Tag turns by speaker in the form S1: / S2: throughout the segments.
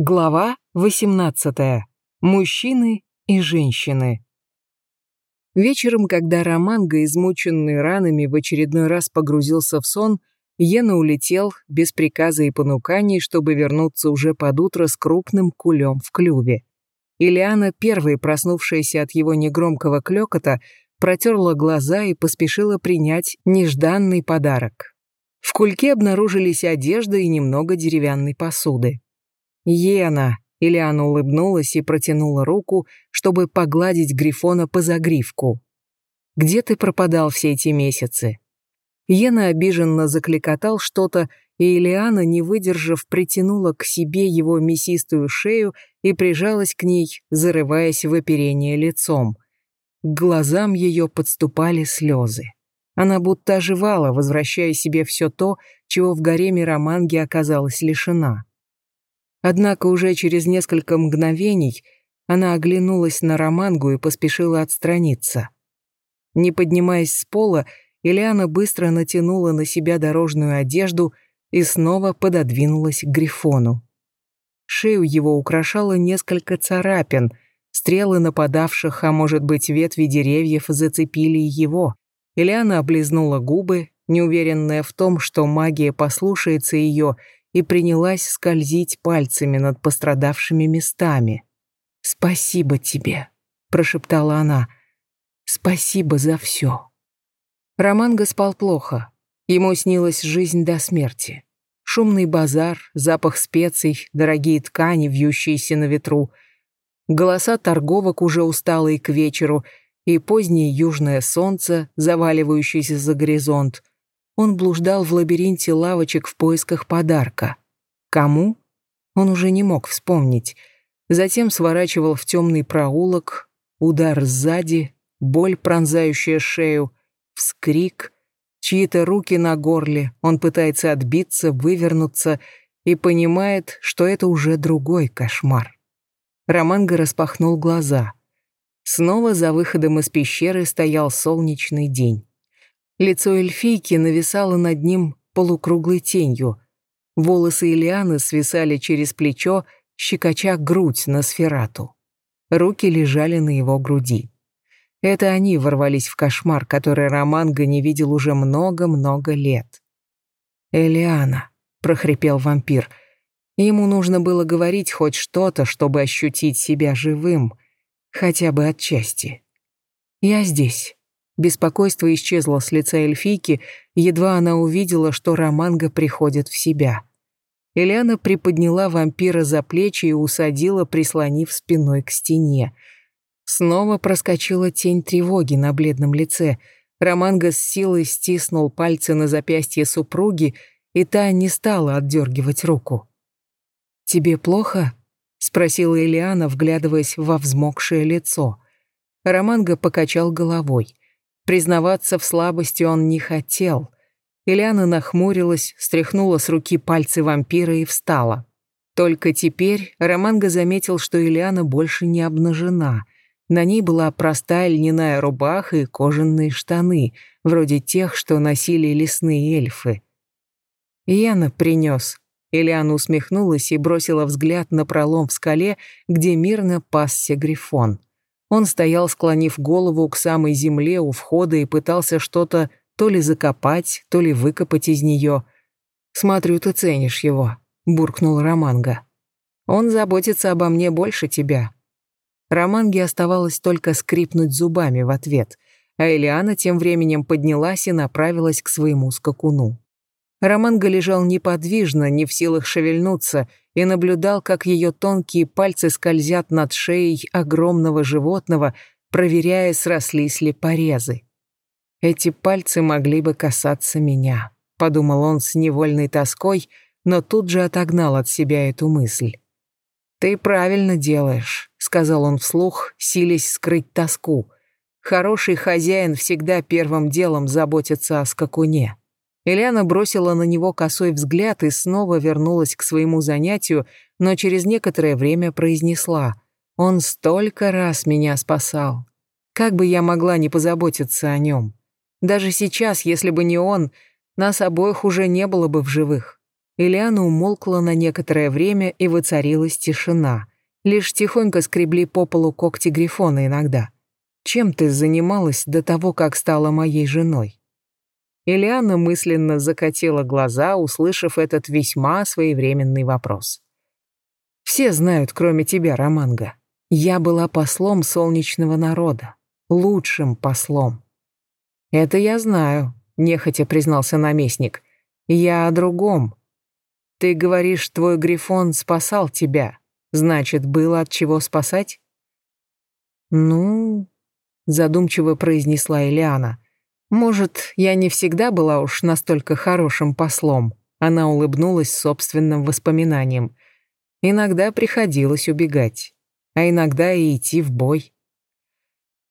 S1: Глава 18. Мужчины и женщины. Вечером, когда Романго, измученный ранами, в очередной раз погрузился в сон, Йена улетел без приказа и понуканий, чтобы вернуться уже под утро с крупным кулем в клюве. Ильяна, первой проснувшаяся от его негромкого клёкота, протерла глаза и поспешила принять нежданный подарок. В кульке обнаружились одежда и немного деревянной посуды. «Ена!» — Ильяна улыбнулась и протянула руку, чтобы погладить Грифона по загривку. «Где ты пропадал все эти месяцы?» Йена обиженно закликотал что-то, и Ильяна, не выдержав, притянула к себе его мясистую шею и прижалась к ней, зарываясь в оперение лицом. К глазам ее подступали слезы. Она будто оживала, возвращая себе все то, чего в гареме Романги оказалась лишена. Однако уже через несколько мгновений она оглянулась на Романгу и поспешила отстраниться. Не поднимаясь с пола, Ильяна быстро натянула на себя дорожную одежду и снова пододвинулась к Грифону. Шею его украшало несколько царапин, стрелы нападавших, а может быть ветви деревьев зацепили его. Ильяна облизнула губы, неуверенная в том, что магия послушается ее и принялась скользить пальцами над пострадавшими местами. «Спасибо тебе», — прошептала она. «Спасибо за все». Романго спал плохо. Ему снилась жизнь до смерти. Шумный базар, запах специй, дорогие ткани, вьющиеся на ветру. Голоса торговок уже усталые к вечеру, и позднее южное солнце, заваливающееся за горизонт. Он блуждал в лабиринте лавочек в поисках подарка. Кому? Он уже не мог вспомнить. Затем сворачивал в темный проулок, удар сзади, боль, пронзающая шею, вскрик, чьи-то руки на горле, он пытается отбиться, вывернуться и понимает, что это уже другой кошмар. Романго распахнул глаза. Снова за выходом из пещеры стоял солнечный день. Лицо эльфийки нависало над ним полукруглой тенью. Волосы Ильяны свисали через плечо, щекоча грудь на сферату. Руки лежали на его груди. Это они ворвались в кошмар, который Романго не видел уже много-много лет. «Элиана», — прохрипел вампир. Ему нужно было говорить хоть что-то, чтобы ощутить себя живым, хотя бы отчасти. «Я здесь». Беспокойство исчезло с лица эльфийки, едва она увидела, что Романго приходит в себя. Элиана приподняла вампира за плечи и усадила, прислонив спиной к стене. Снова проскочила тень тревоги на бледном лице. Романго с силой стиснул пальцы на запястье супруги, и та не стала отдергивать руку. «Тебе плохо?» — спросила Элиана, вглядываясь во взмокшее лицо. Романго покачал головой. Признаваться в слабости он не хотел. Ильяна нахмурилась, стряхнула с руки пальцы вампира и встала. Только теперь Романго заметил, что Ильяна больше не обнажена. На ней была простая льняная рубаха и кожаные штаны, вроде тех, что носили лесные эльфы. «Яна принес». Ильяна усмехнулась и бросила взгляд на пролом в скале, где мирно пасся грифон. Он стоял, склонив голову к самой земле у входа и пытался что-то то ли закопать, то ли выкопать из нее. «Смотрю, ты ценишь его», — буркнул Романго. «Он заботится обо мне больше тебя». Романге оставалось только скрипнуть зубами в ответ, а Элиана тем временем поднялась и направилась к своему скакуну. Романго лежал неподвижно, не в силах шевельнуться, и наблюдал, как ее тонкие пальцы скользят над шеей огромного животного, проверяя, срослись ли порезы. «Эти пальцы могли бы касаться меня», — подумал он с невольной тоской, но тут же отогнал от себя эту мысль. «Ты правильно делаешь», — сказал он вслух, силясь скрыть тоску. «Хороший хозяин всегда первым делом заботится о скакуне». Ильяна бросила на него косой взгляд и снова вернулась к своему занятию, но через некоторое время произнесла «Он столько раз меня спасал. Как бы я могла не позаботиться о нем? Даже сейчас, если бы не он, нас обоих уже не было бы в живых. Ильяна умолкла на некоторое время, и воцарилась тишина. Лишь тихонько скребли по полу когти Грифона иногда. «Чем ты занималась до того, как стала моей женой?» Ильяна мысленно закатила глаза, услышав этот весьма своевременный вопрос. «Все знают, кроме тебя, Романга. Я была послом солнечного народа, лучшим послом». «Это я знаю», — нехотя признался наместник. «Я о другом. Ты говоришь, твой Грифон спасал тебя. Значит, было от чего спасать?» «Ну...» — задумчиво произнесла Элиана. «Может, я не всегда была уж настолько хорошим послом?» Она улыбнулась собственным воспоминаниям. «Иногда приходилось убегать, а иногда и идти в бой».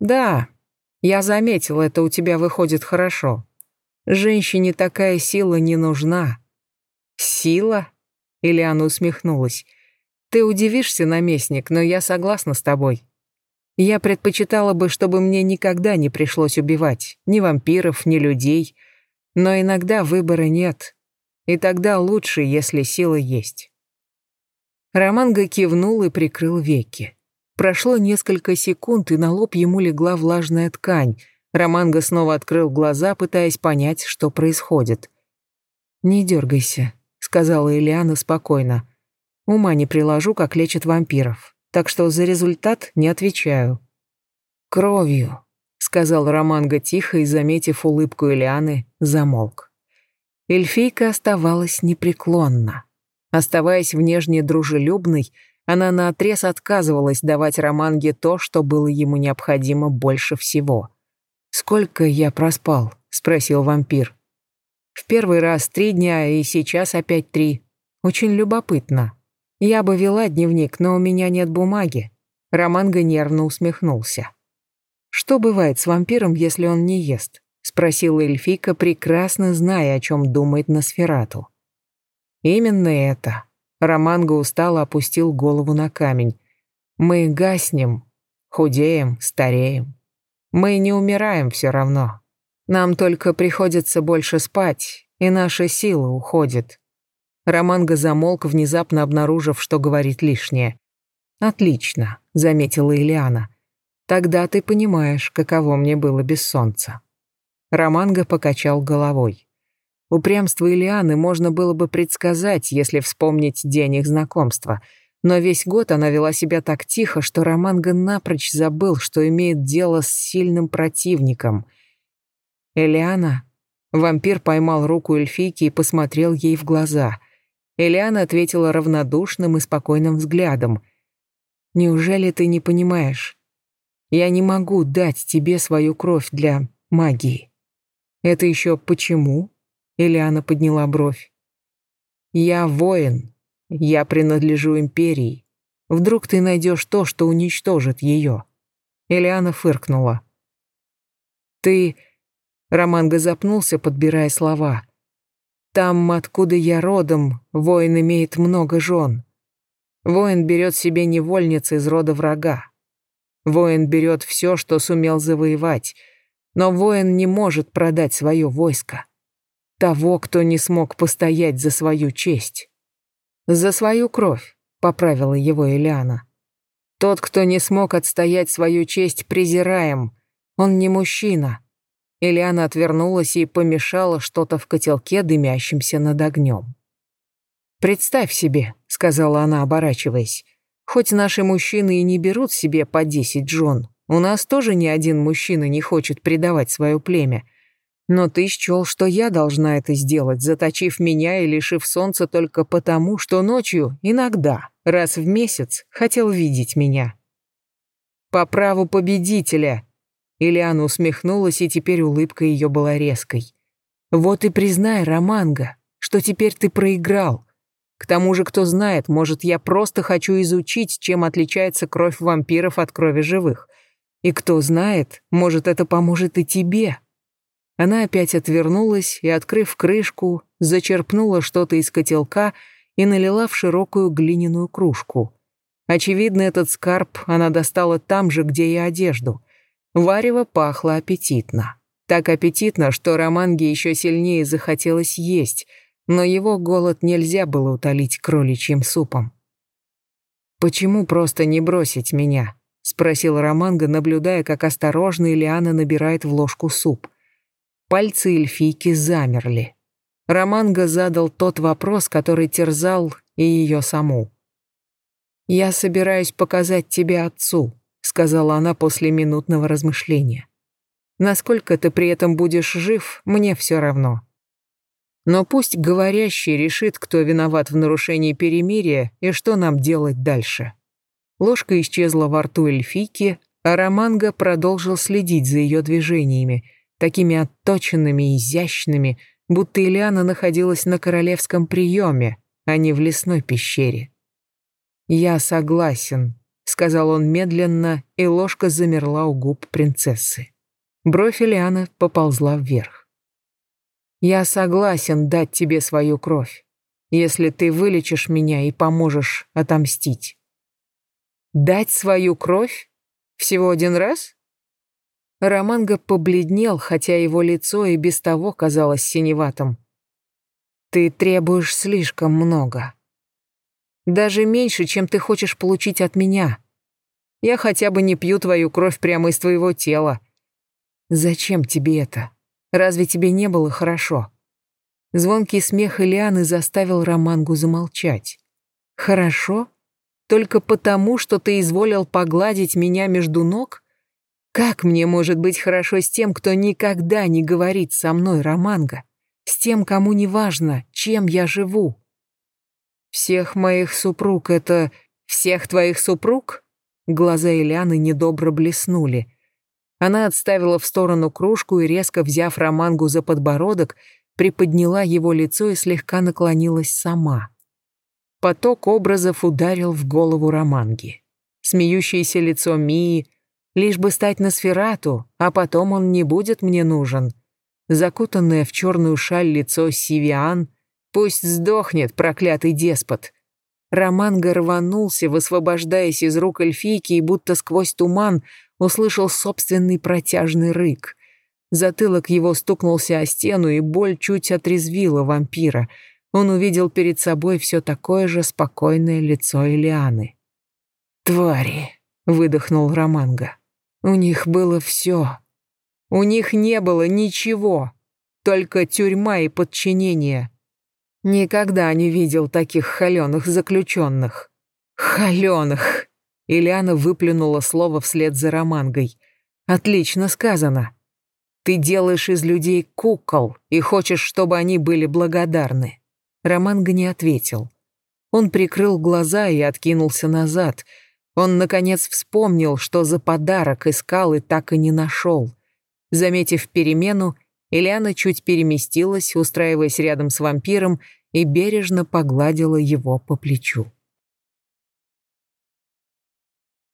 S1: «Да, я заметил, это у тебя выходит хорошо. Женщине такая сила не нужна». «Сила?» — Ильяна усмехнулась. «Ты удивишься, наместник, но я согласна с тобой. Я предпочитала бы, чтобы мне никогда не пришлось убивать ни вампиров, ни людей, но иногда выбора нет, и тогда лучше, если сила есть. Романго кивнул и прикрыл веки. Прошло несколько секунд, и на лоб ему легла влажная ткань. Романго снова открыл глаза, пытаясь понять, что происходит. «Не дергайся», — сказала Ильяна спокойно. «Ума не приложу, как лечат вампиров так что за результат не отвечаю. «Кровью», — сказал Романго тихо и, заметив улыбку Элианы, замолк. Эльфийка оставалась непреклонна. Оставаясь внешне дружелюбной, она наотрез отказывалась давать Романге то, что было ему необходимо больше всего. «Сколько я проспал?» — спросил вампир. «В первый раз три дня, и сейчас опять три. Очень любопытно». Я бы вела дневник, но у меня нет бумаги. Романго нервно усмехнулся. Что бывает с вампиром, если он не ест? Спросила эльфийка, прекрасно зная, о чем думает Носферату. Именно это. Романго устало опустил голову на камень. Мы гаснем, худеем, стареем. Мы не умираем все равно. Нам только приходится больше спать, и наша сила уходит. Романго замолк, внезапно обнаружив, что говорит лишнее. «Отлично», — заметила Ильяна. «Тогда ты понимаешь, каково мне было без солнца». Романго покачал головой. Упрямство Ильяны можно было бы предсказать, если вспомнить день их знакомства, но весь год она вела себя так тихо, что Романго напрочь забыл, что имеет дело с сильным противником. «Элиана?» Вампир поймал руку эльфийки и посмотрел ей в глаза — Элиана ответила равнодушным и спокойным взглядом. «Неужели ты не понимаешь? Я не могу дать тебе свою кровь для магии». «Это еще почему?» Элиана подняла бровь. «Я воин. Я принадлежу империи. Вдруг ты найдешь то, что уничтожит ее?» Элиана фыркнула. «Ты...» Романго запнулся, подбирая слова. Там, откуда я родом, воин имеет много жен. Воин берет себе невольниц из рода врага. Воин берет все, что сумел завоевать, но воин не может продать свое войско. Того, кто не смог постоять за свою честь. За свою кровь, поправила его Элиана. Тот, кто не смог отстоять свою честь, презираем. Он не мужчина, Ильяна отвернулась и помешала что-то в котелке, дымящемся над огнем. «Представь себе», — сказала она, оборачиваясь, «хоть наши мужчины и не берут себе по десять жен, у нас тоже ни один мужчина не хочет предавать свое племя. Но ты счел, что я должна это сделать, заточив меня и лишив солнца только потому, что ночью, иногда, раз в месяц, хотел видеть меня. По праву победителя, Ильяна усмехнулась, и теперь улыбка ее была резкой. «Вот и признай, Романго, что теперь ты проиграл. К тому же, кто знает, может, я просто хочу изучить, чем отличается кровь вампиров от крови живых. И кто знает, может, это поможет и тебе». Она опять отвернулась и, открыв крышку, зачерпнула что-то из котелка и налила в широкую глиняную кружку. Очевидно, этот скарб она достала там же, где и одежду — Варево пахло аппетитно. Так аппетитно, что Романге еще сильнее захотелось есть, но его голод нельзя было утолить кроличьим супом. «Почему просто не бросить меня?» — спросил Романго, наблюдая, как осторожно Ильяна набирает в ложку суп. Пальцы эльфийки замерли. Романго задал тот вопрос, который терзал и ее саму. «Я собираюсь показать тебе отцу», — сказала она после минутного размышления. «Насколько ты при этом будешь жив, мне все равно. Но пусть говорящий решит, кто виноват в нарушении перемирия и что нам делать дальше». Ложка исчезла во рту эльфийки, а Романго продолжил следить за ее движениями, такими отточенными и изящными, будто Ильяна находилась на королевском приеме, а не в лесной пещере. «Я согласен», — сказал он медленно, и ложка замерла у губ принцессы. Бровь Ильяны поползла вверх. «Я согласен дать тебе свою кровь, если ты вылечишь меня и поможешь отомстить». Дать свою кровь? Всего один раз? Романго побледнел, хотя его лицо и без того казалось синеватым. Ты требуешь слишком много. Даже меньше, чем ты хочешь получить от меня. Я хотя бы не пью твою кровь прямо из твоего тела. Зачем тебе это? Разве тебе не было хорошо? Звонкий смех Ильяны заставил Романгу замолчать. Хорошо? Только потому, что ты изволил погладить меня между ног? Как мне может быть хорошо с тем, кто никогда не говорит со мной, Романго? С тем, кому не важно, чем я живу? Всех моих супруг — это... Всех твоих супруг? Глаза Ильяны недобро блеснули. Она отставила в сторону кружку и, резко взяв Романгу за подбородок, приподняла его лицо и слегка наклонилась сама. Поток образов ударил в голову Романги. Смеющееся лицо Мии, лишь бы стать на сферату, а потом он не будет мне нужен. Закутанное в черную шаль лицо Сивиан, пусть сдохнет проклятый деспот. Романга рванулся, высвобождаясь из рук эльфийки, и будто сквозь туман услышал собственный протяжный рык. Затылок его стукнулся о стену, и боль чуть отрезвила вампира — он увидел перед собой все такое же спокойное лицо Элианы. «Твари!» — выдохнул Романго. «У них было все. У них не было ничего, только тюрьма и подчинение. Никогда не видел таких холеных заключенных. Холеных!» Ильяна выплюнула слово вслед за Романгой. «Отлично сказано. Ты делаешь из людей кукол и хочешь, чтобы они были благодарны. Романго не ответил. Он прикрыл глаза и откинулся назад. Он, наконец, вспомнил, что за подарок искал и так и не нашел. Заметив перемену, Ильяна чуть переместилась, устраиваясь рядом с вампиром, и бережно погладила его по плечу.